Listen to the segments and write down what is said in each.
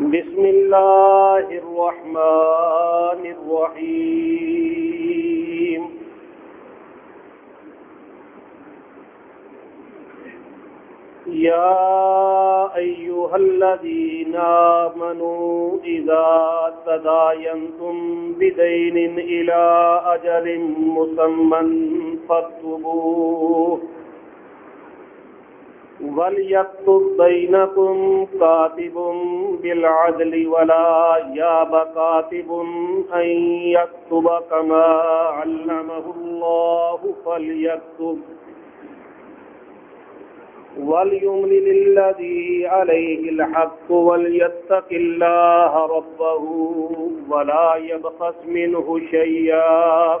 بسم الله الرحمن الرحيم. يا أيها الذين آمنوا إذا تداينتم بدين إلى أجل مسمى فاكتبوه. وليكتب بينكم كاتب بالعدل ولا ياب كاتب أن يكتب كما علمه الله فليكتب وليملل الذي عليه الحق وليتق الله ربه ولا يبخس منه شيئا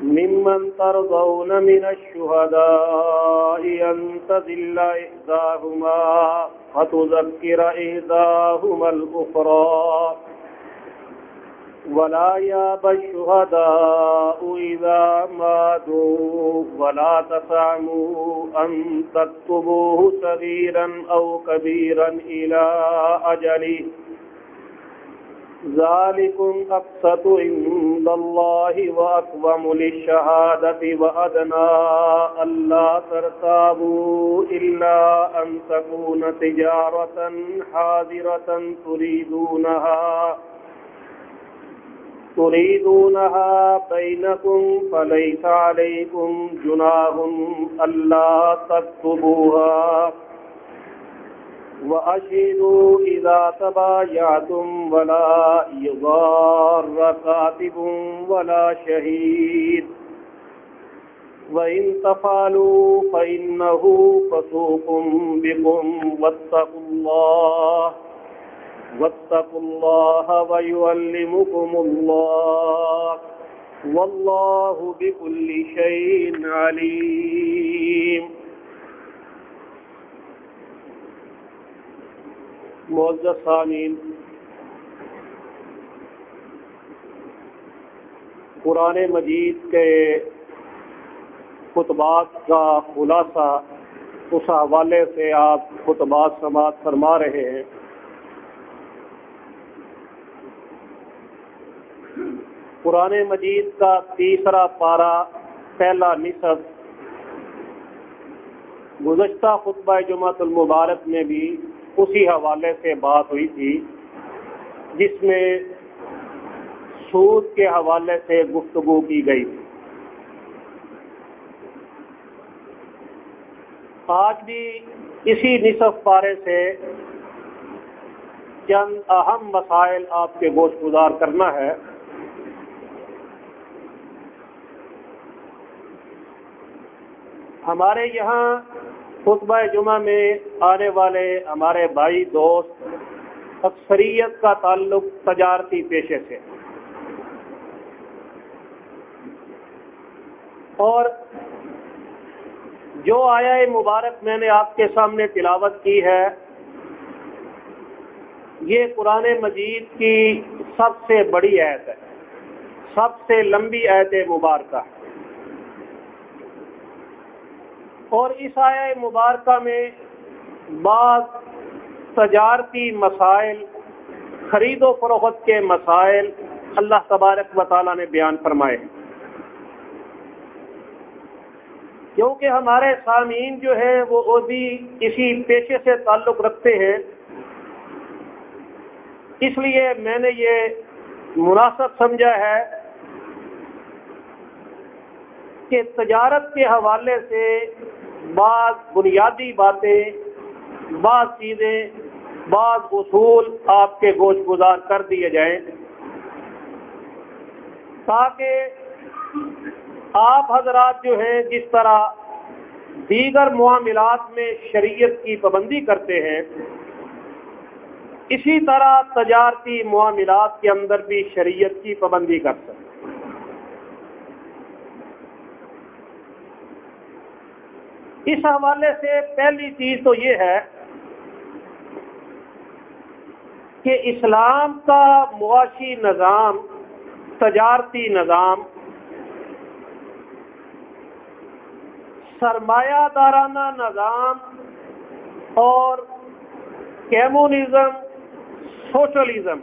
ممن ترضون من الشهداء أن تذل إحداهما فتذكر إحداهما الأخرى. ولا ياب الشهداء إذا ماتوا ولا تسعموا أن تكتبوه صغيرا أو كبيرا إلى أجله. ذلكم أقسط عند الله وأقوم للشهادة وأدنى ألا ترتابوا إلا أن تكون تجارة حاضرة تريدونها تريدونها بينكم فليس عليكم جناه ألا تكتبوها وأشهدوا إذا تبايعتم ولا يضار كاتب ولا شهيد وإن تفعلوا فإنه فسوق بكم واتقوا الله واتقوا الله ويعلمكم الله والله بكل شيء عليم معزز سامین قرآن مجید کے خطبات کا خلاصہ اس حوالے سے آپ خطبات سماعت فرما رہے ہیں۔ قرآن مجید کا تیسرا پارا پہلا نصف گزشتہ خطبہ جمعۃ المبارک میں بھی اسی حوالے سے بات ہوئی تھی، جس میں سود کے حوالے سے گفتگو کی گئی تھی۔ آج بھی اسی نصف پارے سے چند اہم مسائل آپ کے گوشت گزار کرنا ہے۔ ہمارے یہاں خطبہ جمعہ میں آنے والے ہمارے بھائی دوست اکثریت کا تعلق تجارتی پیشے سے اور جو آیا مبارک میں نے آپ کے سامنے تلاوت کی ہے، یہ قرآن مجید کی سب سے بڑی عید ہے۔ سب سے لمبی عید مبارکہ ہے۔ اور اس آیا مبارکہ میں بعض تجارتی مسائل، خرید و فروخت کے مسائل اللہ تبارک و تعالیٰ نے بیان فرمائے کیونکہ ہمارے سامعین جو ہیں وہ بھی اسی پیشے سے تعلق رکھتے ہیں، اس لیے میں نے یہ مناسب سمجھا ہے کہ تجارت کے حوالے سے بعض بنیادی باتیں، بعض چیزیں، بعض اصول آپ کے گوشت گزار کر دیے جائیں۔ تاکہ آپ حضرات جو ہیں جس طرح دیگر معاملات میں شریعت کی پابندی کرتے ہیں، اسی طرح تجارتی معاملات کے اندر بھی شریعت کی پابندی کر سکتے اس حوالے سے پہلی چیز تو یہ ہے کہ اسلام کا معاشی نظام، تجارتی نظام سرمایہ دارانہ نظام اور کیمونزم سوشلزم،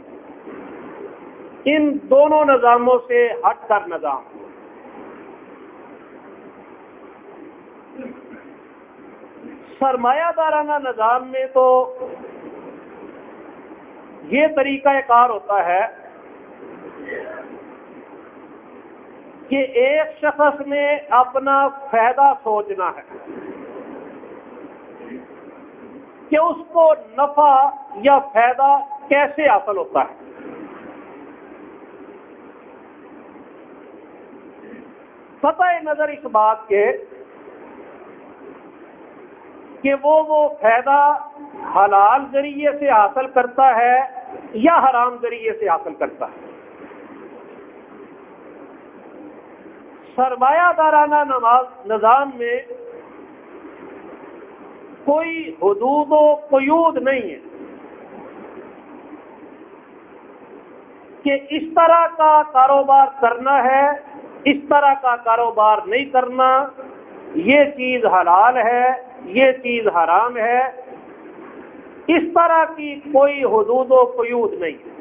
ان دونوں نظاموں سے ہٹ کر نظام۔ سرمایہ دارانہ نظام میں تو یہ طریقہ کار ہوتا ہے کہ ایک شخص نے اپنا فائدہ سوچنا ہے کہ اس کو نفع یا فائدہ کیسے حاصل ہوتا ہے۔ پتہ نظر اس بات کے کہ وہ وہ فائدہ حلال ذریعے سے حاصل کرتا ہے یا حرام ذریعے سے حاصل کرتا ہے؟ سرمایہ دارانہ نماز، نظام میں کوئی حدود و قیود نہیں ہے کہ اس طرح کا کاروبار کرنا ہے، اس طرح کا کاروبار نہیں کرنا یہ چیز حلال ہے، یہ چیز حرام ہے، اس طرح کی کوئی حدود و قیود نہیں۔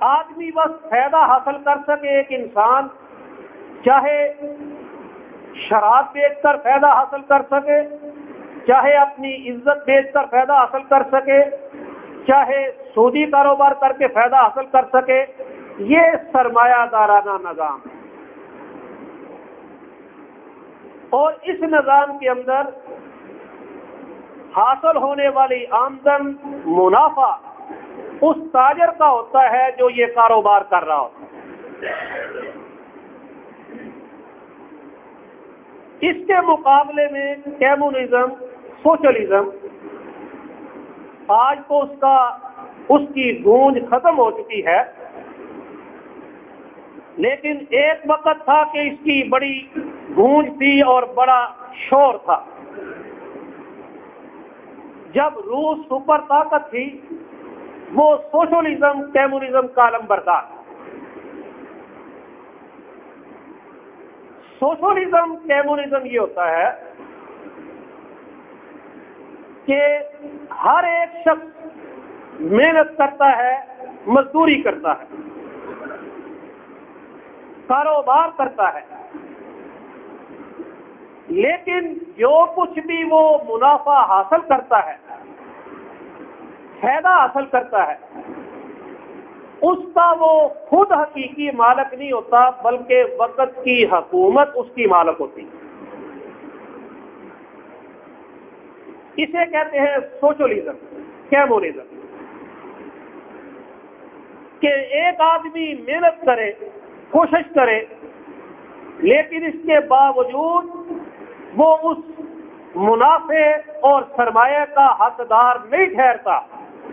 آدمی بس فائدہ حاصل کر سکے ایک انسان، چاہے شراب بیچ کر فائدہ حاصل کر سکے، چاہے اپنی عزت بیچ کر فائدہ حاصل کر سکے، چاہے سودی کاروبار کر کے فائدہ حاصل کر سکے، یہ سرمایہ دارانہ نظام ہے اور اس نظام کے اندر حاصل ہونے والی آمدن منافع اس تاجر کا ہوتا ہے جو یہ کاروبار کر رہا ہوتا ہے۔ اس کے مقابلے میں کیمونزم سوشلزم، آج تو اس کا، اس کی گونج ختم ہو چکی ہے۔ لیکن ایک وقت تھا کہ اس کی بڑی گونج تھی اور بڑا شور تھا۔ جب روس سپر طاقت تھی، وہ سوشلزم کیمونزم کا علم بردار سوشلزم کیمونزم یہ ہوتا ہے کہ ہر ایک شخص محنت کرتا ہے، مزدوری کرتا ہے۔ کاروبار کرتا ہے۔ لیکن جو کچھ بھی وہ منافع حاصل کرتا ہے، فائدہ حاصل کرتا ہے، اس کا وہ خود حقیقی مالک نہیں ہوتا، بلکہ وقت کی حکومت اس کی مالک ہوتی۔ اسے کہتے ہیں سوشلزم کیمونزم کہ ایک آدمی محنت کرے کوشش کرے، لیکن اس کے باوجود وہ اس منافع اور سرمایہ کا حقدار نہیں ٹھہرتا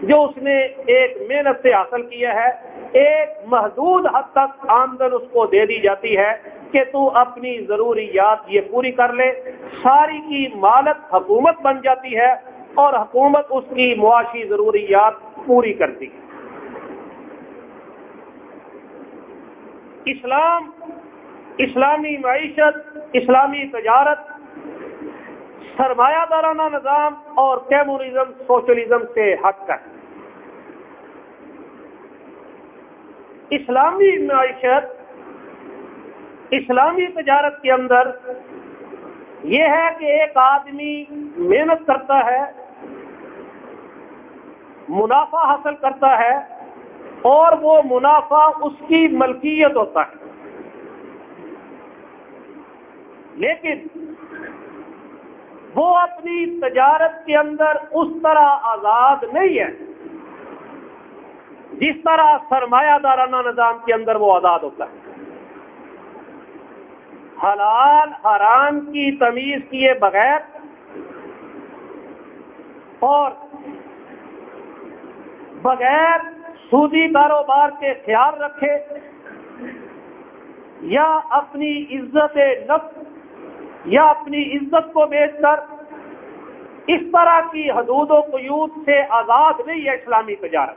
جو اس نے ایک محنت سے حاصل کیا ہے۔ ایک محدود حد تک آمدن اس کو دے دی جاتی ہے کہ تو اپنی ضروریات یہ پوری کر لے۔ ساری کی مالک حکومت بن جاتی ہے اور حکومت اس کی معاشی ضروریات پوری کرتی ہے۔ اسلام، اسلامی معیشت، اسلامی تجارت سرمایہ دارانہ نظام اور کیمونزم سوشلزم سے ہٹ کر۔ اسلامی معیشت، اسلامی تجارت کے اندر یہ ہے کہ ایک آدمی محنت کرتا ہے، منافع حاصل کرتا ہے اور وہ منافع اس کی ملکیت ہوتا ہے۔ لیکن وہ اپنی تجارت کے اندر اس طرح آزاد نہیں ہے۔ جس طرح سرمایہ دارانہ نظام کے اندر وہ آزاد ہوتا ہے۔ حلال حرام کی تمیز کیے بغیر اور بغیر سودی کاروبار کے خیال رکھے یا اپنی عزت نفس یا اپنی عزت کو بیچ کر اس طرح کی حدود و قیود سے آزاد نہیں ہے اسلامی تجارت۔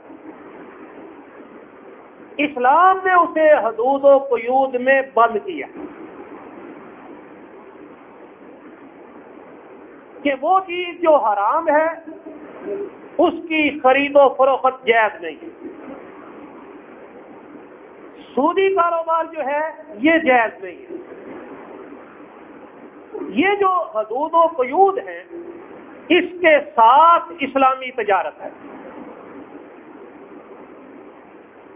اسلام نے اسے حدود و قیود میں بند کیا۔ کہ وہ چیز جو حرام ہے، اس کی خرید و فروخت جائز نہیں۔ سودی کاروبار جو ہے، یہ جائز نہیں ہے۔ یہ جو حدود و قیود ہیں، اس کے ساتھ اسلامی تجارت ہے۔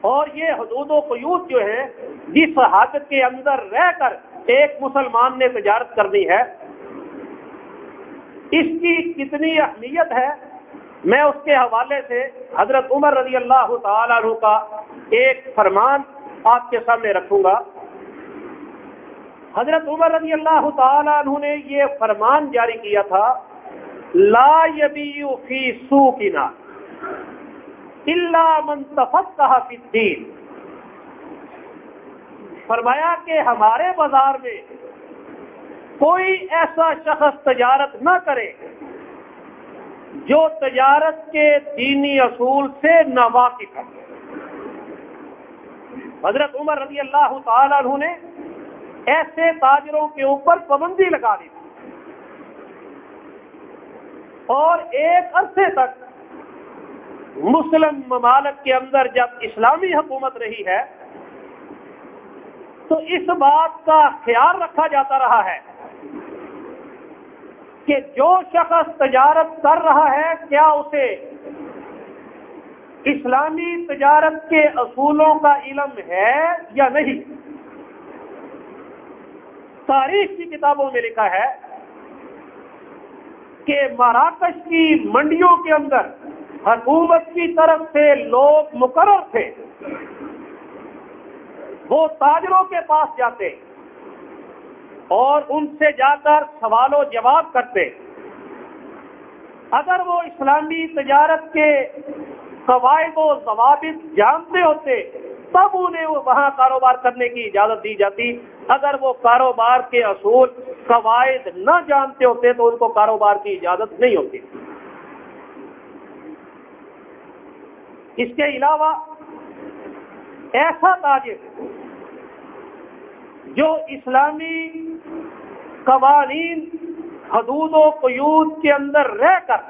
اور یہ حدود و قیود جو ہے، جس حد کے اندر رہ کر ایک مسلمان نے تجارت کرنی ہے، اس کی کتنی اہمیت ہے، میں اس کے حوالے سے حضرت عمر رضی اللہ تعالیٰ عنہ کا ایک فرمان آپ کے سامنے رکھوں گا۔ حضرت عمر رضی اللہ تعالیٰ عنہ نے یہ فرمان جاری کیا تھا، لا یبیو فی سوکنا الا من تفقہ فی الدین۔ فرمایا کہ ہمارے بازار میں کوئی ایسا شخص تجارت نہ کرے جو تجارت کے دینی اصول سے نہ واقف ہے حضرت عمر رضی اللہ تعالیٰ عنہ نے ایسے تاجروں کے اوپر پابندی لگا دی اور ایک عرصے تک مسلم ممالک کے اندر جب اسلامی حکومت رہی ہے، تو اس بات کا خیال رکھا جاتا رہا ہے کہ جو شخص تجارت کر رہا ہے، کیا اسے اسلامی تجارت کے اصولوں کا علم ہے یا نہیں؟ تاریخ کی کتابوں میں لکھا ہے کہ مراکش کی منڈیوں کے اندر حکومت کی طرف سے لوگ مقرر تھے۔ وہ تاجروں کے پاس جاتے اور ان سے جا کر سوال و جواب کرتے۔ اگر وہ اسلامی تجارت کے قواعد و ضوابط جانتے ہوتے، تب انہیں وہاں کاروبار کرنے کی اجازت دی جاتی۔ اگر وہ کاروبار کے اصول قواعد نہ جانتے ہوتے تو ان کو کاروبار کی اجازت نہیں ہوتی۔ اس کے علاوہ ایسا تاجر جو اسلامی قوانین، حدود و قیود کے اندر رہ کر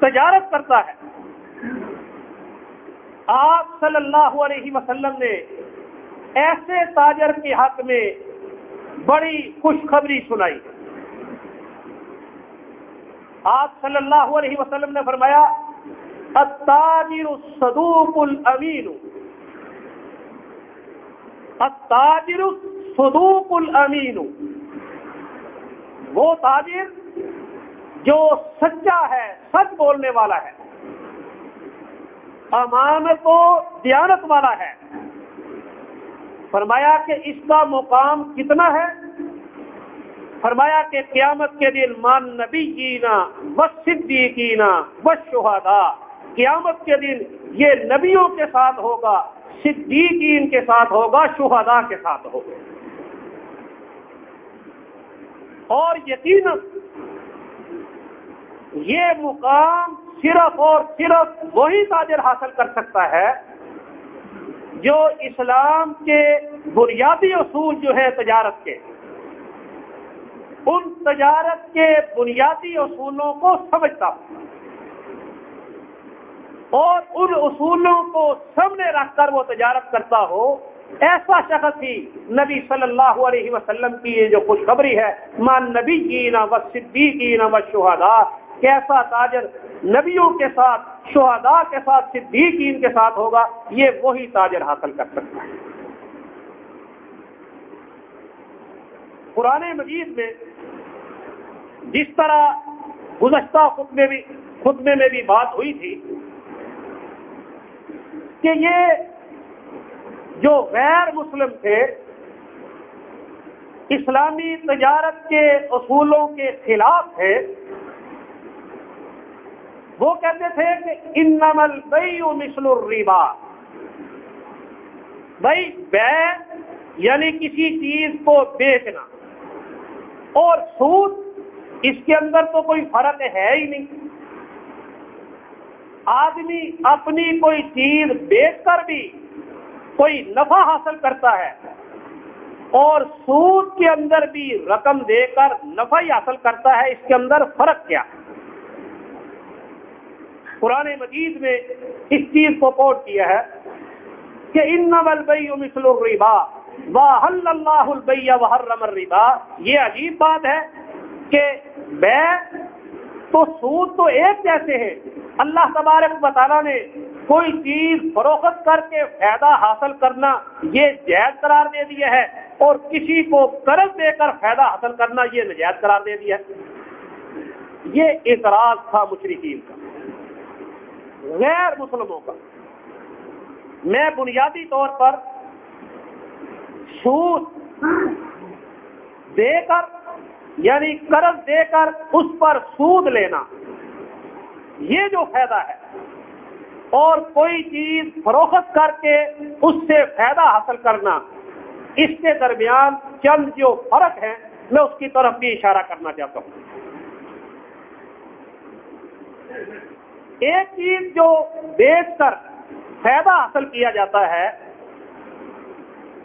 تجارت کرتا ہے آپ صلی اللہ علیہ وسلم نے ایسے تاجر کے حق میں بڑی خوشخبری سنائی۔ آپ صلی اللہ علیہ وسلم نے فرمایا، التاجر الصدوق الامین۔ التاجر الصدوق الامین۔ وہ تاجر جو سچا ہے، سچ بولنے والا ہے۔ امانت و دیانت والا ہے۔ فرمایا کہ اس کا مقام کتنا ہے؟ فرمایا کہ قیامت کے دن مان نبی جینا و صدیقینا و شہادا قیامت کے دن یہ نبیوں کے ساتھ ہوگا، صدیقین کے ساتھ ہوگا شہدا کے ساتھ ہوگا۔ اور یقین یہ مقام صرف اور صرف وہی تاجر حاصل کر سکتا ہے جو اسلام کے بنیادی اصول جو ہے تجارت کے، ان تجارت کے بنیادی اصولوں کو سمجھتا ہوں اور ان اصولوں کو سامنے رکھ کر وہ تجارت کرتا ہو۔ ایسا شخص ہی نبی صلی اللہ علیہ وسلم کی یہ جو خوشخبری ہے ماں نبی کی و صدیقی و شہدا کیسا تاجر نبیوں کے ساتھ شہدا کے ساتھ، صدیقین کے ساتھ ہوگا، یہ وہی تاجر حاصل کر سکتا ہے۔ پرانے مجید میں جس طرح گزشتہ خطبے بھی، خطبے میں بھی بات ہوئی تھی کہ یہ جو غیر مسلم تھے، اسلامی تجارت کے اصولوں کے خلاف ہے وہ کہتے تھے کہ ان نمل بئی مسل الربا۔ بھائی بے یعنی کسی چیز کو بیچنا۔ اور سود، اس کے اندر تو کوئی فرق ہے ہی نہیں۔ آدمی اپنی کوئی چیز بیچ کر بھی کوئی نفع حاصل کرتا ہے اور سود کے اندر بھی رقم دے کر نفع ہی حاصل کرتا ہے، اس کے اندر فرق کیا؟ قرآن مجید میں اس چیز کو کوٹ کیا ہے کہ ان مسل الربا وحل اللہ البیہ وحرم الربا۔ یہ عجیب بات ہے کہ بے تو سود تو ایک جیسے ہے اللہ تبارک بطالہ نے کوئی چیز فروخت کر کے فائدہ حاصل کرنا یہ جائز قرار دے دیا ہے اور کسی کو قرض دے کر فائدہ حاصل کرنا یہ نجائز قرار دے دیا ہے۔ یہ اعتراض تھا مشرقین کا۔ غیر مسلموں کا۔ میں بنیادی طور پر سود دے کر یعنی قرض دے کر اس پر سود لینا، یہ جو فائدہ ہے۔ اور کوئی چیز فروخت کر کے اس سے فائدہ حاصل کرنا، اس کے درمیان چند جو فرق ہے میں اس کی طرف بھی اشارہ کرنا چاہتا ہوں۔ ایک چیز جو بیچ کر فائدہ حاصل کیا جاتا ہے،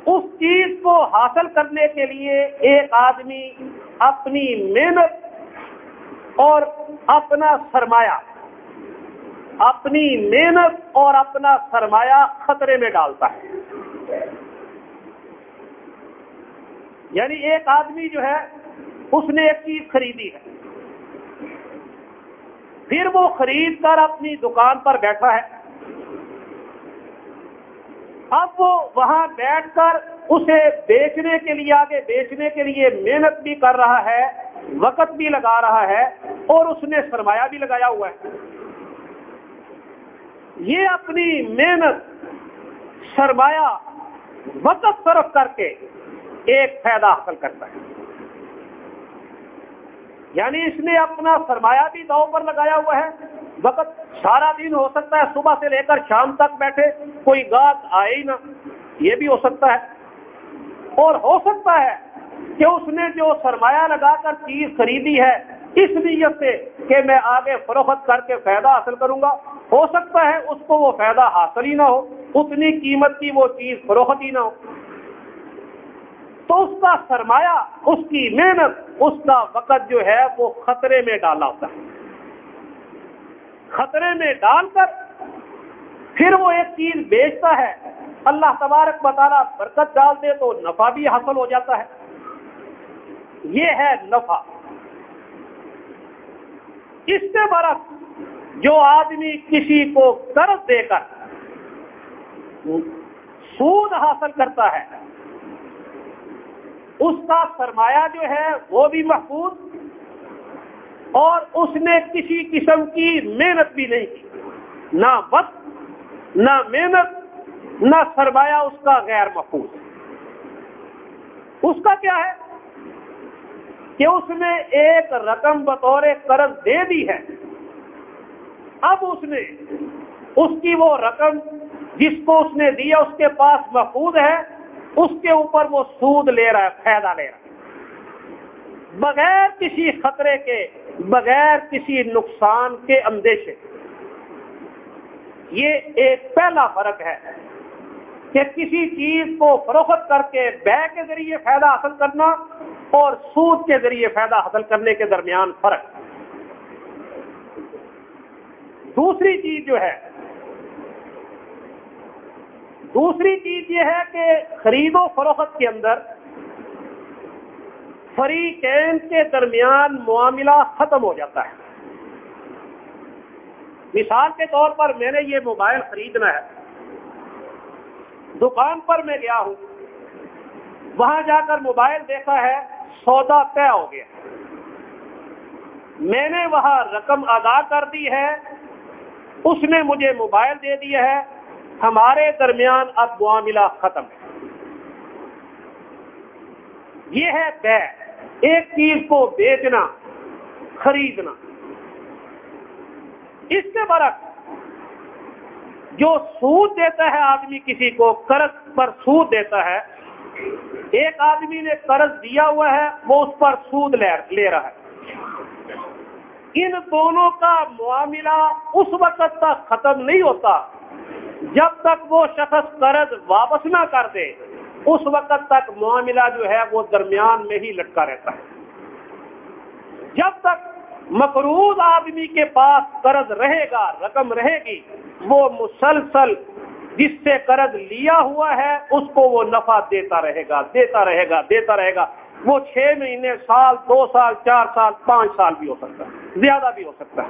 اس چیز کو حاصل کرنے کے لیے ایک آدمی اپنی محنت اور اپنا سرمایہ، اپنی محنت اور اپنا سرمایہ خطرے میں ڈالتا ہے۔ یعنی ایک آدمی جو ہے، اس نے ایک چیز خریدی ہے۔ پھر وہ خرید کر اپنی دکان پر بیٹھا ہے۔ اب وہ وہاں بیٹھ کر اسے بیچنے کے لیے آگے بیچنے کے لیے محنت بھی کر رہا ہے، وقت بھی لگا رہا ہے اور اس نے سرمایہ بھی لگایا ہوا ہے۔ یہ اپنی محنت، سرمایہ، وقت صرف کر کے ایک فائدہ حاصل کرتا ہے۔ یعنی اس نے اپنا سرمایہ بھی داؤ پر لگایا ہوا ہے۔ وقت سارا دن ہو سکتا ہے صبح سے لے کر شام تک بیٹھے، کوئی گاہک آئے ہی نہ۔ یہ بھی ہو سکتا ہے۔ اور ہو سکتا ہے کہ اس نے جو سرمایہ لگا کر چیز خریدی ہے، اس نیت سے کہ میں آگے فروخت کر کے فائدہ حاصل کروں گا۔ ہو سکتا ہے اس کو وہ فائدہ حاصل ہی نہ ہو، اتنی قیمت کی وہ چیز فروخت ہی نہ ہو۔ تو اس کا سرمایہ اس کی محنت، اس کا وقت جو ہے وہ خطرے میں ڈالا ہوتا ہے خطرے میں ڈال کر پھر وہ ایک چیز بیچتا ہے۔ اللہ تبارک بطالہ برکت ڈال دے تو نفع بھی حاصل ہو جاتا ہے۔ یہ ہے نفع۔ اس سے برف جو آدمی کسی کو قرض دے کر سود حاصل کرتا ہے اس کا سرمایہ جو ہے وہ بھی محفوظ اور اس نے کسی قسم کی محنت بھی نہیں کی۔ نہ وقت، نہ محنت، نہ سرمایہ اس کا غیر محفوظ۔ اس کا کیا ہے؟ کہ اس نے ایک رقم بطور قرض دے دی ہے۔ اب اس نے، اس کی وہ رقم جس کو اس نے دیا اس کے پاس محفوظ ہے اس کے اوپر وہ سود لے رہا ہے، فائدہ لے رہا ہے۔ بغیر کسی خطرے کے، بغیر کسی نقصان کے اندیشے۔ یہ ایک پہلا فرق ہے کہ کسی چیز کو فروخت کر کے بے کے ذریعے فائدہ حاصل کرنا اور سود کے ذریعے فائدہ حاصل کرنے کے درمیان فرق۔ دوسری چیز جو ہے دوسری چیز یہ ہے کہ خرید و فروخت کے اندر فریقین کے درمیان معاملہ ختم ہو جاتا ہے۔ مثال کے طور پر میں نے یہ موبائل خریدنا ہے۔ دکان پر میں گیا ہوں۔ وہاں جا کر موبائل دیکھا ہے، سودا طے ہو گیا۔ میں نے وہاں رقم ادا کر دی ہے۔ اس نے مجھے موبائل دے دیا ہے۔ ہمارے درمیان اب معاملہ ختم ہے۔ یہ ہے بے۔ ایک چیز کو بیچنا، خریدنا۔ اس کے برعکس، جو سود دیتا ہے آدمی کسی کو، قرض پر سود دیتا ہے، ایک آدمی نے قرض دیا ہوا ہے، وہ اس پر سود لے رہا ہے۔ ان دونوں کا معاملہ اس وقت تک ختم نہیں ہوتا جب تک وہ شخص قرض واپس نہ کر دے، اس وقت تک معاملہ جو ہے وہ درمیان میں ہی لٹکا رہتا ہے۔ جب تک مقروض آدمی کے پاس قرض رہے گا، رقم رہے گی، وہ مسلسل جس سے قرض لیا ہوا ہے، اس کو وہ نفع دیتا رہے گا، دیتا رہے گا، دیتا رہے گا۔ وہ چھ مہینے، سال، دو سال، چار سال، پانچ سال بھی ہو سکتا ہے، زیادہ بھی ہو سکتا ہے۔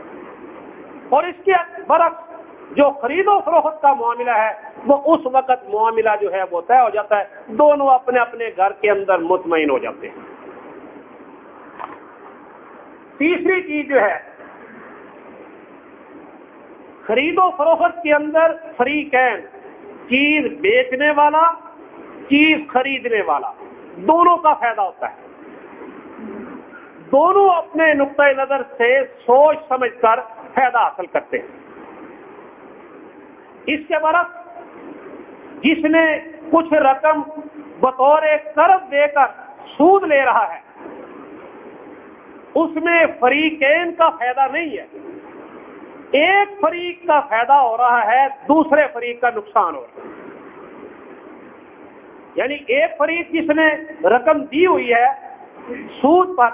اور اس کے برعکس جو خرید و فروخت کا معاملہ ہے، وہ اس وقت معاملہ جو ہے وہ طے ہو جاتا ہے۔ دونوں اپنے اپنے گھر کے اندر مطمئن ہو جاتے ہیں۔ تیسری چیز جو ہے، خرید و فروخت کے اندر فری کین، چیز بیچنے والا، چیز خریدنے والا، دونوں کا فائدہ ہوتا ہے۔ دونوں اپنے نقطۂ نظر سے سوچ سمجھ کر فائدہ حاصل کرتے ہیں۔ اس کے برعکس جس نے کچھ رقم بطور قرض دے کر سود لے رہا ہے، اس میں فریقین کا فائدہ نہیں ہے۔ ایک فریق کا فائدہ ہو رہا ہے، دوسرے فریق کا نقصان ہو رہا ہے۔ یعنی ایک فریق جس نے رقم دی ہوئی ہے سود پر،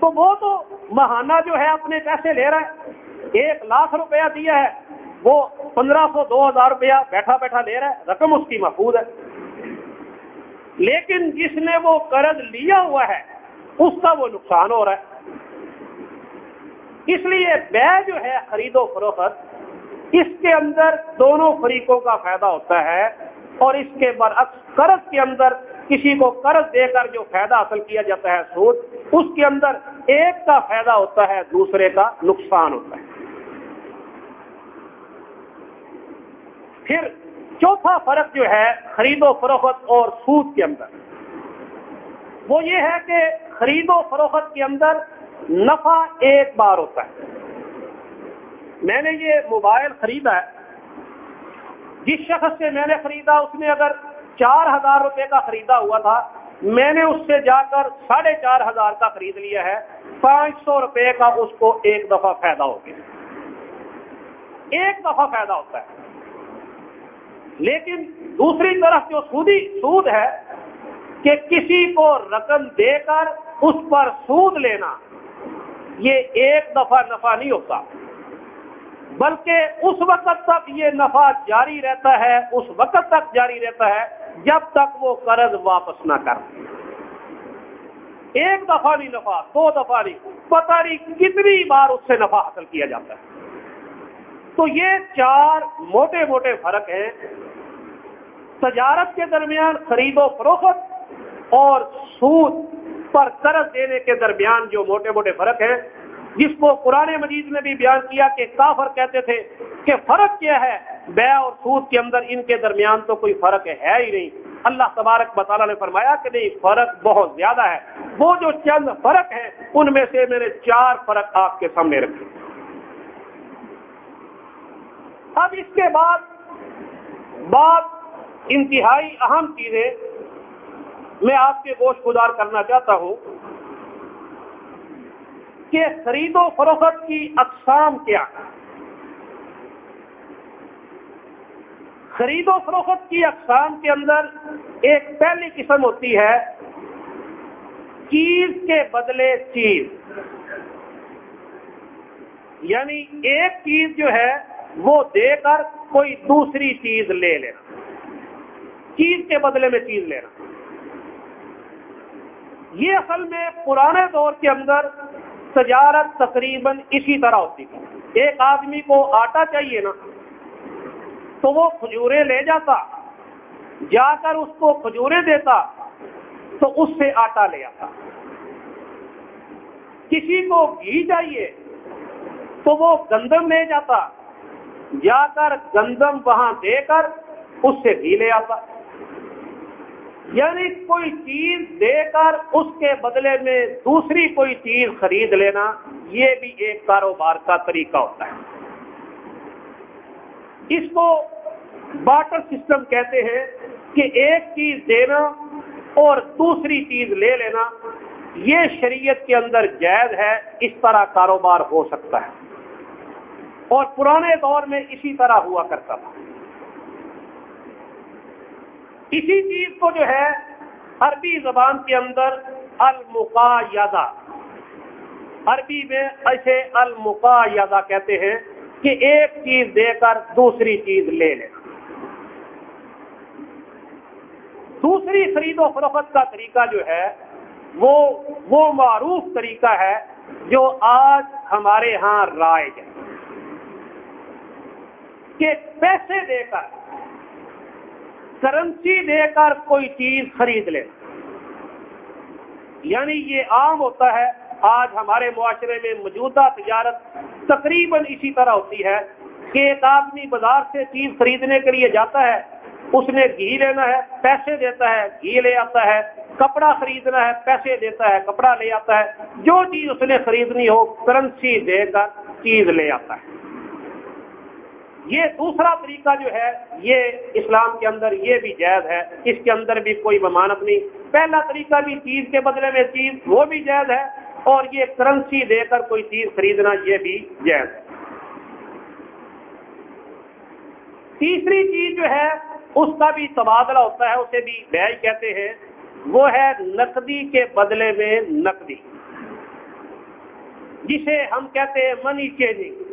تو وہ تو ماہانہ جو ہے اپنے پیسے لے رہا ہے، ایک لاکھ روپیہ دیا ہے وہ پندرہ سو دو ہزار روپیہ بیٹھا بیٹھا لے رہا ہے، رقم اس کی محفوظ ہے۔ لیکن جس نے وہ قرض لیا ہوا ہے، اس کا وہ نقصان ہو رہا ہے۔ اس لیے بے جو ہے خرید و فروخت، اس کے اندر دونوں فریقوں کا فائدہ ہوتا ہے اور اس کے برعکس قرض کے اندر کسی کو قرض دے کر جو فائدہ حاصل کیا جاتا ہے سود، اس کے اندر ایک کا فائدہ ہوتا ہے، دوسرے کا نقصان ہوتا ہے۔ پھر چوتھا فرق جو ہے خرید و فروخت اور سود کے اندر۔ وہ یہ ہے کہ خرید و فروخت کے اندر نفع ایک بار ہوتا ہے۔ میں نے یہ موبائل خریدا ہے۔ جس شخص سے میں نے خریدا، اس نے اگر چار ہزار روپے کا خریدا ہوا تھا، میں نے اس سے جا کر ساڑھے چار ہزار کا خرید لیا ہے۔ پانچ سو روپے کا اس کو ایک دفعہ فائدہ ہو گیا۔ ایک دفعہ فائدہ ہوتا ہے۔ لیکن دوسری طرف جو سودی سود ہے کہ کسی کو رقم دے کر اس پر سود لینا، یہ ایک دفعہ نفع نہیں ہوتا۔ بلکہ اس وقت تک یہ نفع جاری رہتا ہے، اس وقت تک جاری رہتا ہے جب تک وہ قرض واپس نہ کر۔ ایک دفعہ نہیں نفع، دو دفعہ نہیں پتہ نہیں کتنی بار اس سے نفع حاصل کیا جاتا ہے۔ تو یہ چار موٹے موٹے فرق ہیں۔ تجارت کے درمیان خرید و فروخت اور سود پر قرض دینے کے درمیان جو موٹے موٹے فرق ہیں، جس کو قرآن مجید نے بھی بیان کیا کہ کافر کہتے تھے کہ فرق کیا ہے، بے اور سود کے اندر ان کے درمیان تو کوئی فرق ہے ہی نہیں۔ اللہ تبارک بطالہ نے فرمایا کہ نہیں، فرق بہت زیادہ ہے۔ وہ جو چند فرق ہیں، ان میں سے میں نے چار فرق آپ کے سامنے رکھے۔ اب اس کے بعد بات انتہائی اہم چیزیں میں آپ کے گوشت گزار کرنا چاہتا ہوں کہ خرید و فروخت کی اقسام کیا خرید و فروخت کی اقسام کے اندر ایک پہلی قسم ہوتی ہے چیز کے بدلے چیز یعنی ایک چیز جو ہے وہ دے کر کوئی دوسری چیز لے لینا۔ چیز کے بدلے میں چیز لینا۔ یہ اصل میں پرانے دور کے اندر تجارت تقریباً اسی طرح ہوتی تھی۔ ایک آدمی کو آٹا چاہیے نا، تو وہ کھجورے لے جاتا، جا کر اس کو کھجورے دیتا، تو اس سے آٹا لے آتا۔ کسی کو گھی چاہیے، تو وہ گندم لے جاتا جا کر گندم وہاں دے کر اس سے گھی لے آتا۔ یعنی کوئی چیز دے کر اس کے بدلے میں دوسری کوئی چیز خرید لینا، یہ بھی ایک کاروبار کا طریقہ ہوتا ہے۔ اس کو بارٹر سسٹم کہتے ہیں کہ ایک چیز دینا اور دوسری چیز لے لینا، یہ شریعت کے اندر جائز ہے، اس طرح کاروبار ہو سکتا ہے۔ اور پرانے دور میں اسی طرح ہوا کرتا تھا۔ اسی چیز کو جو ہے، عربی زبان کے اندر المقا عربی میں ایسے المقا کہتے ہیں کہ ایک چیز دے کر دوسری چیز لے لینا دوسری خرید و فروخت کا طریقہ جو ہے، وہ وہ معروف طریقہ ہے جو آج ہمارے ہاں رائج ہے۔ کہ پیسے دے کر کرنسی دے کر کوئی چیز خرید لے۔ یعنی یہ عام ہوتا ہے، آج ہمارے معاشرے میں موجودہ تجارت تقریباً اسی طرح ہوتی ہے کہ ایک آدمی بازار سے چیز خریدنے کے لیے جاتا ہے، اس نے گھی لینا ہے، پیسے دیتا ہے، گھی لے آتا ہے، کپڑا خریدنا ہے، پیسے دیتا ہے، کپڑا لے آتا ہے، جو چیز اس نے خریدنی ہو کرنسی دے کر چیز لے آتا ہے۔ یہ دوسرا طریقہ جو ہے، یہ اسلام کے اندر یہ بھی جائز ہے، اس کے اندر بھی کوئی ممانت نہیں۔ پہلا طریقہ بھی چیز کے بدلے میں چیز، وہ بھی جائز ہے۔ اور یہ کرنسی دے کر کوئی چیز خریدنا یہ بھی جائز ہے۔ تیسری چیز جو ہے، اس کا بھی تبادلہ ہوتا ہے، اسے بھی بیائی کہتے ہیں۔ وہ ہے نقدی کے بدلے میں نقدی، جسے ہم کہتے ہیں منی چینجنگ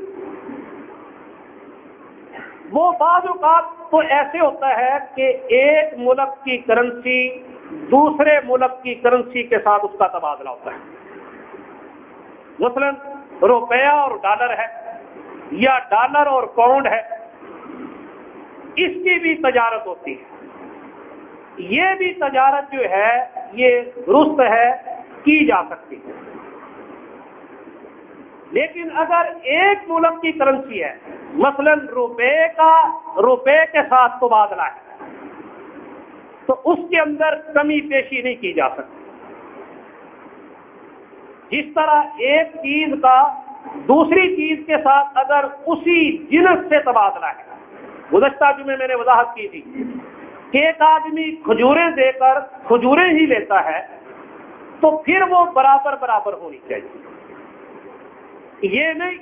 وہ بعض اوقات تو ایسے ہوتا ہے کہ ایک ملک کی کرنسی دوسرے ملک کی کرنسی کے ساتھ اس کا تبادلہ ہوتا ہے۔ مثلا روپیہ اور ڈالر ہے یا ڈالر اور پاؤنڈ ہے، اس کی بھی تجارت ہوتی ہے۔ یہ بھی تجارت جو ہے، یہ درست ہے، کی جا سکتی ہے۔ لیکن اگر ایک ملک کی کرنسی ہے، مثلا روپے کا، روپے کے ساتھ تبادلہ ہے۔ تو اس کے اندر کمی پیشی نہیں کی جا سکتی۔ جس طرح ایک چیز کا دوسری چیز کے ساتھ اگر اسی جنس سے تبادلہ ہے۔ گزشتہ جمعے میں نے وضاحت کی تھی کہ ایک آدمی کھجوریں دے کر کھجوریں ہی لیتا ہے تو پھر وہ برابر برابر ہونی چاہیے۔ یہ نہیں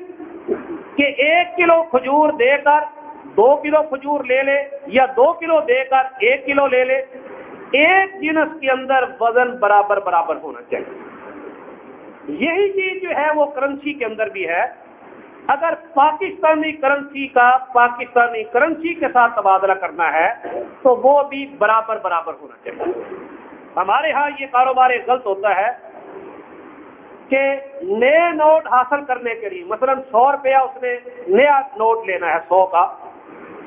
کہ ایک کلو کھجور دے کر دو کلو کھجور لے لے یا دو کلو دے کر ایک کلو لے لے، ایک جنس کے اندر وزن برابر برابر ہونا چاہیے۔ یہی چیز جو ہے وہ کرنسی کے اندر بھی ہے۔ اگر پاکستانی کرنسی کا پاکستانی کرنسی کے ساتھ تبادلہ کرنا ہے تو وہ بھی برابر برابر ہونا چاہیے۔ ہمارے ہاں یہ کاروبار غلط ہوتا ہے۔ کہ نئے نوٹ حاصل کرنے کے لیے، مثلا سو روپیہ اس نے نیا نوٹ لینا ہے، سو کا،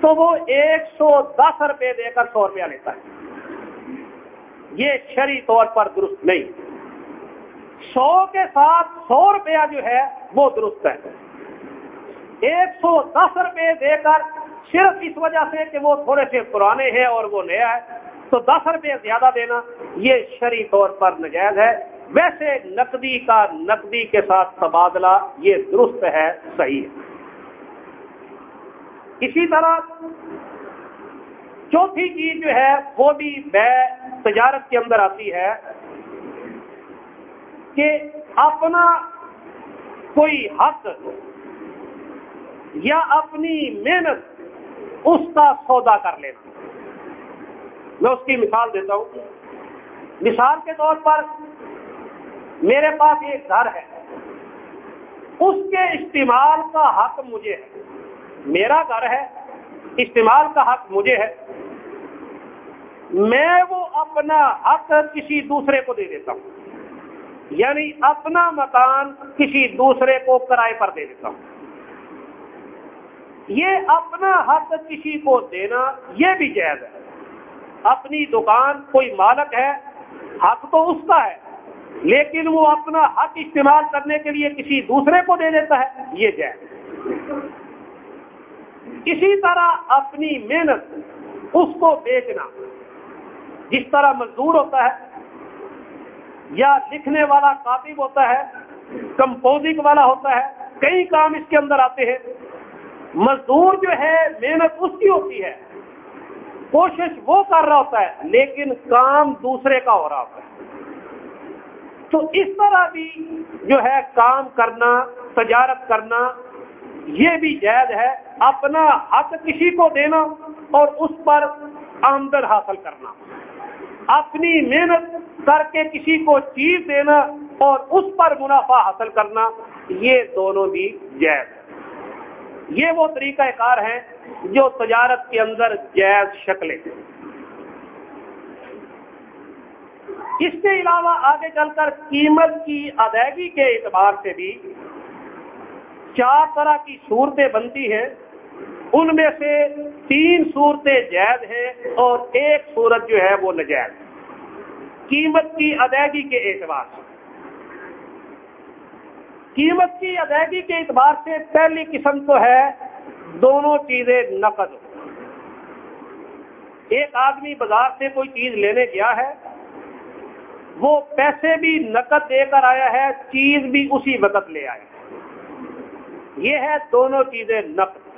تو وہ ایک سو دس روپے دے کر سو روپیہ لیتا ہے۔ یہ شری طور پر درست نہیں۔ سو کے ساتھ سو روپیہ جو ہے، وہ درست ہے۔ ایک سو دس روپے دے کر صرف اس وجہ سے کہ وہ تھوڑے سے پرانے ہیں اور وہ نیا ہے، تو دس روپے زیادہ دینا، یہ شری طور پر نجائز ہے۔ ویسے نقدی کا نقدی کے ساتھ تبادلہ یہ درست ہے، صحیح ہے۔ اسی طرح چوتھی چیز جو ہے، وہ بھی بے تجارت کے اندر آتی ہے کہ اپنا کوئی حق یا اپنی محنت اس کا سودا کر لینا۔ میں اس کی مثال دیتا ہوں۔ مثال کے طور پر میرے پاس ایک گھر ہے۔ اس کے استعمال کا حق مجھے ہے۔ میرا گھر ہے، استعمال کا حق مجھے ہے۔ میں وہ اپنا حق کسی دوسرے کو دے دیتا ہوں۔ یعنی اپنا مکان کسی دوسرے کو کرائے پر دے دیتا ہوں۔ یہ اپنا حق کسی کو دینا یہ بھی جائز ہے۔ اپنی دکان، کوئی مالک ہے، حق تو اس کا ہے۔ لیکن وہ اپنا حق استعمال کرنے کے لیے کسی دوسرے کو دے دیتا ہے، یہ جائز۔ اسی طرح اپنی محنت، اس کو بیچنا۔ جس طرح مزدور ہوتا ہے یا لکھنے والا کاتب ہوتا ہے، کمپوزنگ والا ہوتا ہے، کئی کام اس کے اندر آتے ہیں۔ مزدور جو ہے، محنت اس کی ہوتی ہے۔ کوشش وہ کر رہا ہوتا ہے، لیکن کام دوسرے کا ہو رہا ہوتا ہے۔ تو اس طرح بھی جو ہے کام کرنا، تجارت کرنا، یہ بھی جائز ہے۔ اپنا حق کسی کو دینا اور اس پر آمدن حاصل کرنا۔ اپنی محنت کر کے کسی کو چیز دینا اور اس پر منافع حاصل کرنا، یہ دونوں بھی جائز ہے۔ یہ وہ طریقہ کار ہے جو تجارت کے اندر جائز شکلیں۔ اس کے علاوہ آگے چل کر قیمت کی ادائیگی کے اعتبار سے بھی چار طرح کی صورتیں بنتی ہیں۔ ان میں سے تین صورتیں جائز ہیں اور ایک صورت جو ہے وہ نجائز قیمت کی ادائیگی کے اعتبار سے۔ قیمت کی ادائیگی کے اعتبار سے پہلی قسم تو ہے دونوں چیزیں نقد۔ ایک آدمی بازار سے کوئی چیز لینے گیا ہے وہ پیسے بھی نقد دے کر آیا ہے، چیز بھی اسی وقت لے آیا یہ ہے دونوں چیزیں نقد۔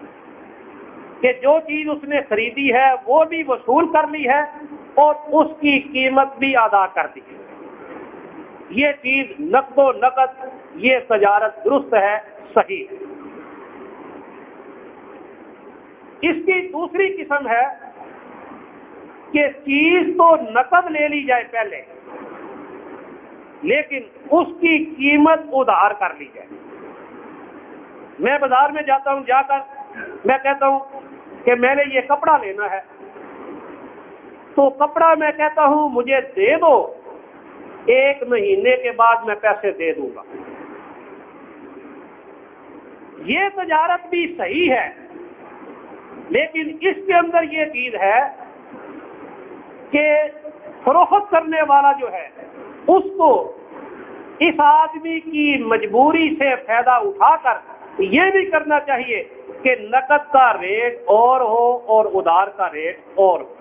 کہ جو چیز اس نے خریدی ہے، وہ بھی وصول کر لی ہے اور اس کی قیمت بھی ادا کر دی۔ یہ چیز نقد و نقد، یہ تجارت درست ہے، صحیح۔ ہے اس کی دوسری قسم ہے کہ چیز تو نقد لے لی جائے پہلے۔ لیکن اس کی قیمت ادھار کر لی جائے۔ میں بازار میں جاتا ہوں، جا کر میں کہتا ہوں کہ میں نے یہ کپڑا لینا ہے۔ تو کپڑا میں کہتا ہوں، مجھے دے دو۔ ایک مہینے کے بعد میں پیسے دے دوں گا۔ یہ تجارت بھی صحیح ہے، لیکن اس کے اندر یہ چیز ہے کہ فروخت کرنے والا جو ہے اس کو اس آدمی کی مجبوری سے فائدہ اٹھا کر یہ نہیں کرنا چاہیے کہ نقد کا ریٹ اور ہو اور ادار کا ریٹ اور ہو۔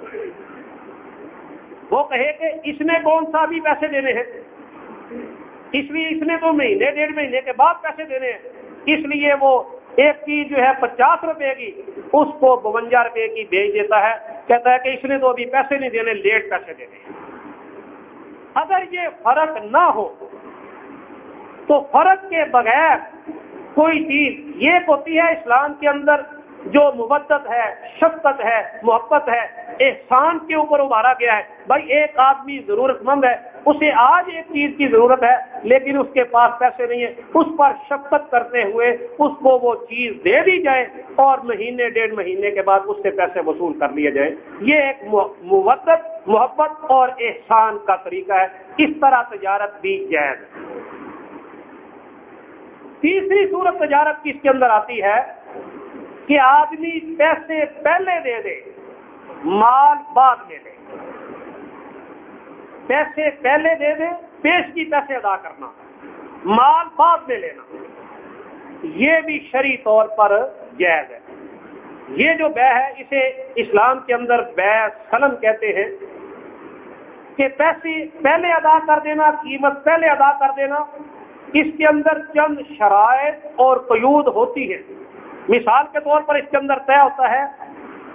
وہ کہے کہ اس نے کون سا بھی پیسے دینے ہیں؟ اس لیے اس نے تو مہینے، ڈیڑھ مہینے کے بعد پیسے دینے ہیں۔ اس لیے وہ ایک چیز جو ہے پچاس روپے کی، اس کو بونجا روپے کی بیچ دیتا ہے۔ کہتا ہے کہ اس نے تو ابھی پیسے نہیں دینے، لیٹ پیسے دینے ہیں۔ اگر یہ فرق نہ ہو، تو فرق کے بغیر کوئی چیز، یہ ہوتی ہے اسلام کے اندر جو مبت ہے، شفقت ہے، محبت ہے، احسان کے اوپر ابھارا گیا ہے۔ بھائی، ایک آدمی ضرورت مند ہے، اسے آج ایک چیز کی ضرورت ہے، لیکن اس کے پاس پیسے نہیں ہیں۔ اس پر شفقت کرتے ہوئے اس کو وہ چیز دے دی جائے اور مہینے، ڈیڑھ مہینے کے بعد اس سے پیسے وصول کر لیے جائیں۔ یہ ایک مبت محبت اور احسان کا طریقہ ہے، اس طرح تجارت بھی جائز تیسری صورت تجارت کی اس کے اندر آتی ہے کہ آدمی پیسے پہلے دے دے، مال بعد میں دے۔ پیسے پہلے دے دے، پیش کی پیسے ادا کرنا، مال بعد میں لینا۔ یہ بھی شری طور پر جائز ہے۔ یہ جو بے ہے، اسے اسلام کے اندر بے سلم کہتے ہیں۔ کہ پیسے پہلے ادا کر دینا، قیمت پہلے ادا کر دینا، اس کے اندر چند شرائط اور قیود ہوتی ہے مثال کے طور پر اس کے اندر طے ہوتا ہے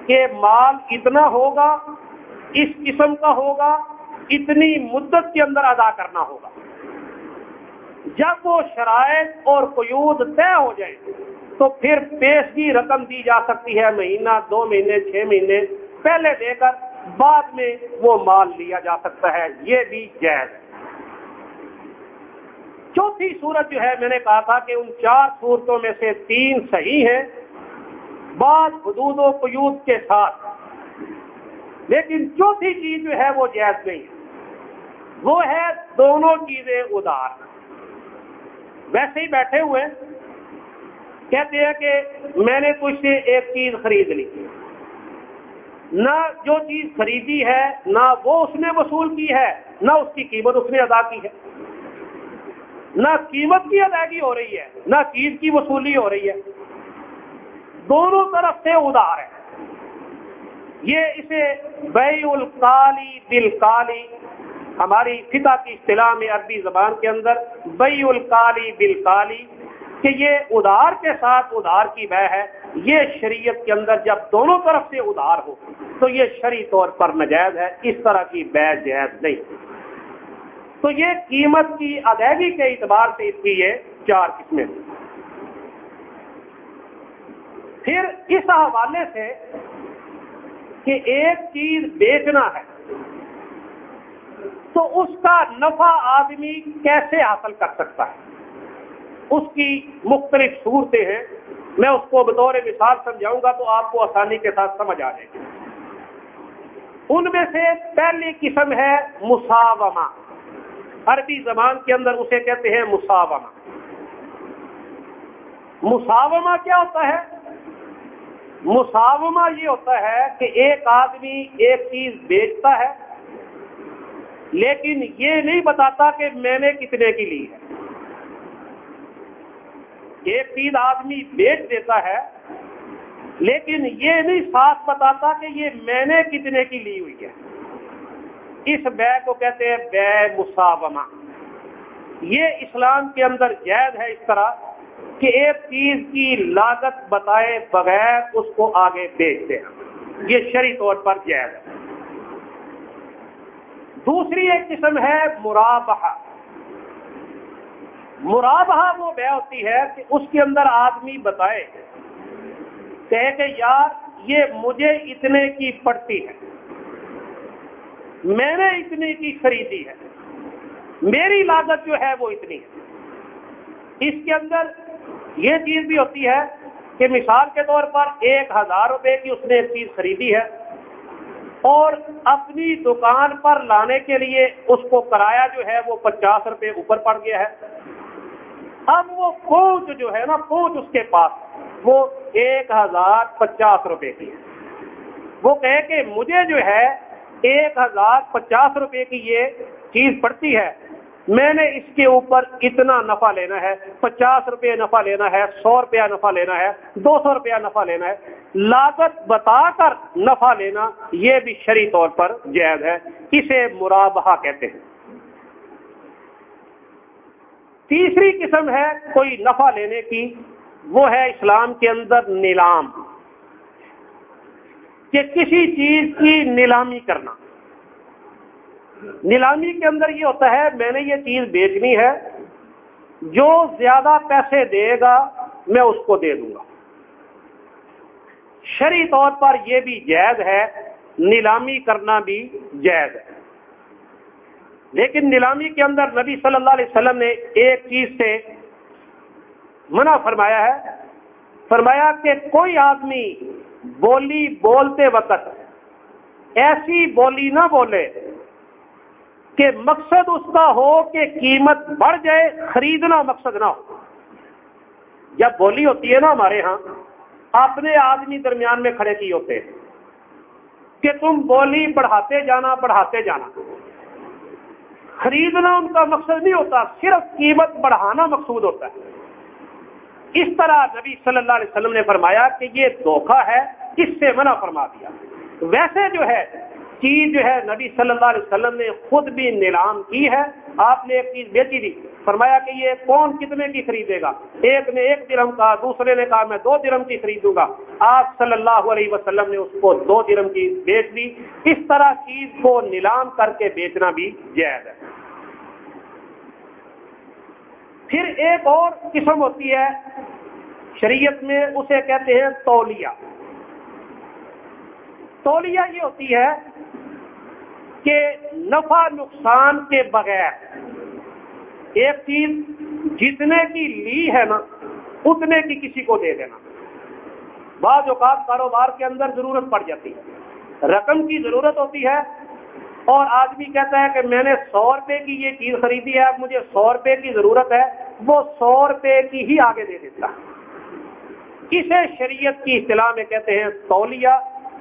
کہ مال اتنا ہوگا، اس قسم کا ہوگا، اتنی مدت کے اندر ادا کرنا ہوگا۔ جب وہ شرائط اور قیود طے ہو جائیں، تو پھر پیش کی رقم دی جا سکتی ہے مہینہ، دو مہینے، چھ مہینے، پہلے دے کر بعد میں وہ مال لیا جا سکتا ہے، یہ بھی جائز۔ ہے چوتھی صورت جو ہے، میں نے کہا تھا کہ ان چار صورتوں میں سے تین صحیح ہیں۔ بعض حدود و قیود کے ساتھ۔ لیکن چوتھی چیز جو ہے، وہ جائز نہیں۔ ہے وہ ہے دونوں چیزیں ادار ویسے ہی بیٹھے ہوئے کہتے ہیں کہ میں نے کچھ ایک چیز خرید لی نہ جو چیز خریدی ہے، نہ وہ اس نے وصول کی ہے، نہ اس کی قیمت اس نے ادا کی ہے۔ نہ قیمت کی ادائیگی ہو رہی ہے، نہ چیز کی وصولی ہو رہی ہے۔ دونوں طرف سے ادار ہے۔ یہ اسے بے القالی بل کالی ہماری فقہ کی اصطلاح میں عربی زبان کے اندر بئی القالی بل کالی کہ یہ ادار کے ساتھ ادار کی بہ ہے، یہ شریعت کے اندر جب دونوں طرف سے ادار ہو، تو یہ شرعی طور پر نجائز ہے، اس طرح کی بے جائز نہیں۔ تو یہ قیمت کی ادائیگی کے اعتبار سے اس کی یہ چار قسمیں پھر اس حوالے سے کہ ایک چیز بیچنا ہے، تو اس کا نفع آدمی کیسے حاصل کر سکتا ہے؟ اس کی مختلف صورتیں ہیں۔ میں اس کو بطور مثال سمجھاؤں گا تو آپ کو آسانی کے ساتھ سمجھ آ جائے گی۔ ان میں سے پہلی قسم ہے مساومہ۔ عربی زبان کے اندر اسے کہتے ہیں مساومہ۔ مساومہ کیا ہوتا ہے؟ مساومہ یہ ہوتا ہے کہ ایک آدمی ایک چیز بیچتا ہے، لیکن یہ نہیں بتاتا کہ میں نے کتنے کی لی ہے۔ ایک چیز آدمی بیچ دیتا ہے، لیکن یہ نہیں ساتھ بتاتا کہ یہ میں نے کتنے کی لی ہوئی ہے۔ اس بے کو کہتے ہیں بے مساومہ۔ یہ اسلام کے اندر جائز ہے اس طرح کہ ایک چیز کی لاگت بتائے بغیر اس کو آگے بیچ دینا یہ شری طور پر جائز ہے۔ دوسری ایک قسم ہے مرابہ مرابہ وہ بے ہوتی ہے کہ اس کے اندر آدمی بتائے کہ یار یہ مجھے اتنے کی پڑتی ہے، میں نے اتنے کی خریدی ہے، میری لاگت جو ہے وہ اتنی ہے۔ اس کے اندر یہ چیز بھی ہوتی ہے کہ مثال کے طور پر ایک ہزار روپے کی اس نے ایک چیز خریدی ہے اور اپنی دکان پر لانے کے لیے اس کو کرایہ جو ہے وہ پچاس روپے اوپر پڑ گیا ہے۔ اب وہ پہنچ جو ہے نا پہنچ اس کے پاس، وہ ایک ہزار پچاس روپے کی وہ کہے کہ مجھے جو ہے ایک ہزار پچاس روپے کی یہ چیز پڑتی ہے۔ میں نے اس کے اوپر اتنا نفع لینا ہے، پچاس روپے نفع لینا ہے، سو روپیہ نفع لینا ہے، دو سو روپیہ نفع لینا ہے۔ لاگت بتا کر نفع لینا یہ بھی شری طور پر جائز ہے، اسے مرابہ کہتے ہیں۔ تیسری قسم ہے کوئی نفع لینے کی، وہ ہے اسلام کے اندر نیلام، کہ کسی چیز کی نیلامی کرنا۔ نیلامی کے اندر یہ ہوتا ہے، میں نے یہ چیز بیچنی ہے، جو زیادہ پیسے دے گا، میں اس کو دے دوں گا۔ شری طور پر یہ بھی جائز ہے، نیلامی کرنا بھی جائز ہے۔ لیکن نیلامی کے اندر نبی صلی اللہ علیہ وسلم نے ایک چیز سے منع فرمایا ہے، فرمایا کہ کوئی آدمی بولی بولتے وقت ایسی بولی نہ بولے کہ مقصد اس کا ہو کہ قیمت بڑھ جائے، خریدنا مقصد نہ ہو۔ جب بولی ہوتی ہے نا ہمارے ہاں اپنے آدمی درمیان میں کھڑے کی ہوتے ہیں کہ تم بولی بڑھاتے جانا بڑھاتے جانا۔ خریدنا ان کا مقصد نہیں ہوتا، صرف قیمت بڑھانا مقصود ہوتا ہے۔ اس طرح نبی صلی اللہ علیہ وسلم نے فرمایا کہ یہ دھوکہ ہے کس سے منع فرما دیا۔ ویسے جو ہے، چیز جو ہے، نبی صلی اللہ علیہ وسلم نے خود بھی نیلام کی ہے۔ آپ نے ایک چیز بیچی دی فرمایا کہ یہ کون کتنے کی خریدے گا؟ ایک نے ایک درم کہا، دوسرے نے کہا، میں دو درم کی خریدوں گا۔ آپ صلی اللہ علیہ وسلم نے اس کو دو درم کی بیچ دی۔ اس طرح چیز کو نیلام کر کے بیچنا بھی جائز ہے۔ پھر ایک اور قسم ہوتی ہے، شریعت میں اسے کہتے ہیں تولیہ۔ تولیہ یہ ہوتی ہے کہ نفع نقصان کے بغیر ایک چیز جتنے کی لی ہے نا، اتنے کی کسی کو دے دینا۔ بعض اوقات کاروبار کے اندر ضرورت پڑ جاتی ہے۔ رقم کی ضرورت ہوتی ہے۔ اور آدمی کہتا ہے کہ میں نے سو روپے کی یہ چیز خریدی ہے، اب مجھے سو روپے کی ضرورت ہے، وہ سو روپے کی ہی آگے دے دیتا۔ اسے شریعت کی اصطلاح میں کہتے ہیں تولیہ،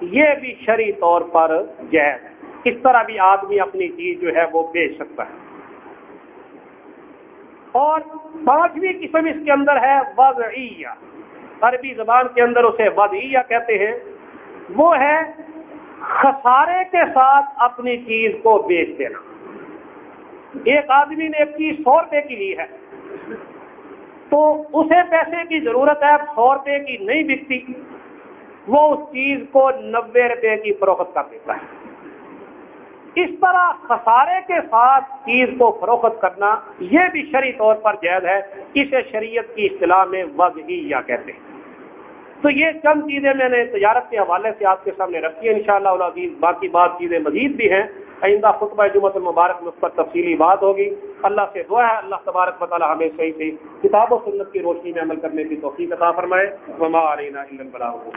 یہ بھی شرعی طور پر جائز ہے۔ اس طرح بھی آدمی اپنی چیز جو ہے وہ بیچ سکتا ہے۔ اور پانچویں قسم اس کے اندر ہے وضعیہ۔ عربی زبان کے اندر اسے وضعیہ کہتے ہیں۔ وہ ہے خسارے کے ساتھ اپنی چیز کو بیچ دینا۔ ایک آدمی نے ایک چیز سو روپے کی لی ہے۔ تو اسے پیسے کی ضرورت ہے، سو روپے کی نہیں بکتی۔ وہ اس چیز کو نبے روپے کی فروخت کر دیتا ہے۔ اس طرح خسارے کے ساتھ چیز کو فروخت کرنا یہ بھی شرعی طور پر جائز ہے، اسے شریعت کی اصطلاح میں وضعی یا کہتے ہیں۔ تو یہ چند چیزیں میں نے تجارت کے حوالے سے آپ کے سامنے رکھی ہیں، انشاءاللہ شاء اللہ باقی بات چیزیں مزید بھی ہیں۔ آئندہ خطبہ جمعۃ المبارک میں اس پر تفصیلی بات ہوگی۔ اللہ سے دعا ہے، اللہ تبارک مطالعہ ہمیں صحیح سے کتاب و سنت کی روشنی میں عمل کرنے کی توفیق عطا فرمائے۔ وما علینا